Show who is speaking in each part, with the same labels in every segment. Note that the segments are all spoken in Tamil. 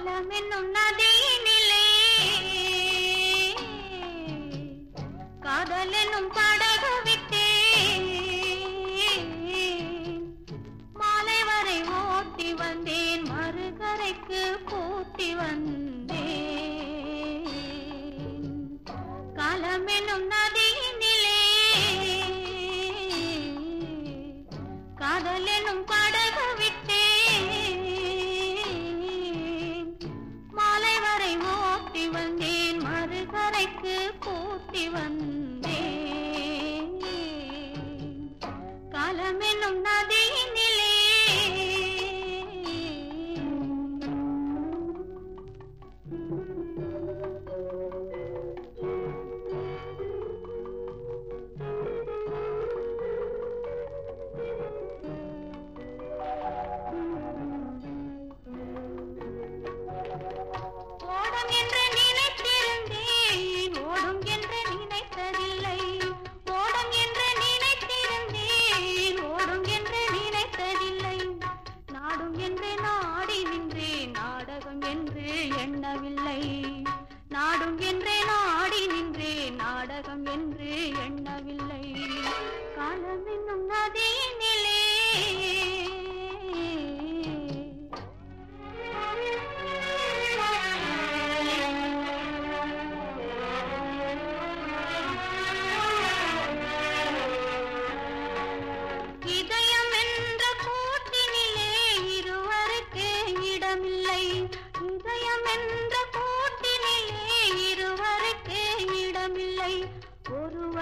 Speaker 1: காலமென்னும் நதியினிலே. காதலென்னும் படகு விட்டே. மாலை வரை ஓட்டி வந்தேன் மறுகரைக்கு பூட்டி வந்தேன். காலமென்னும் பூட்டி எண்ணவில்லை. நாடும் என்றே நாடி நின்றேன் நாடகம் என்று எண்ணவில்லை.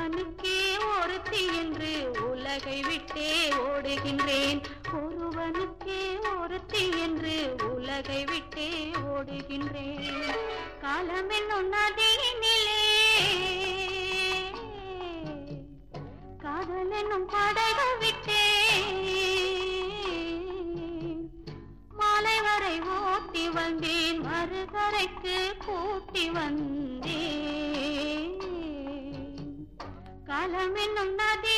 Speaker 1: ஒருவனுக்கே ஒருத்தி என்று உலகை விட்டே ஓடுகின்றேன். ஒருவனுக்கே ஒருத்தி என்று உலகை விட்டே ஓடுகின்றேன். காலம் என்னும் நதியினிலே காதல் படக விட்டே. மாலை வரை ஓட்டி வந்தேன் மறுகரைக்கு கூட்டி வந்தேன். காலம் என்னும் நதி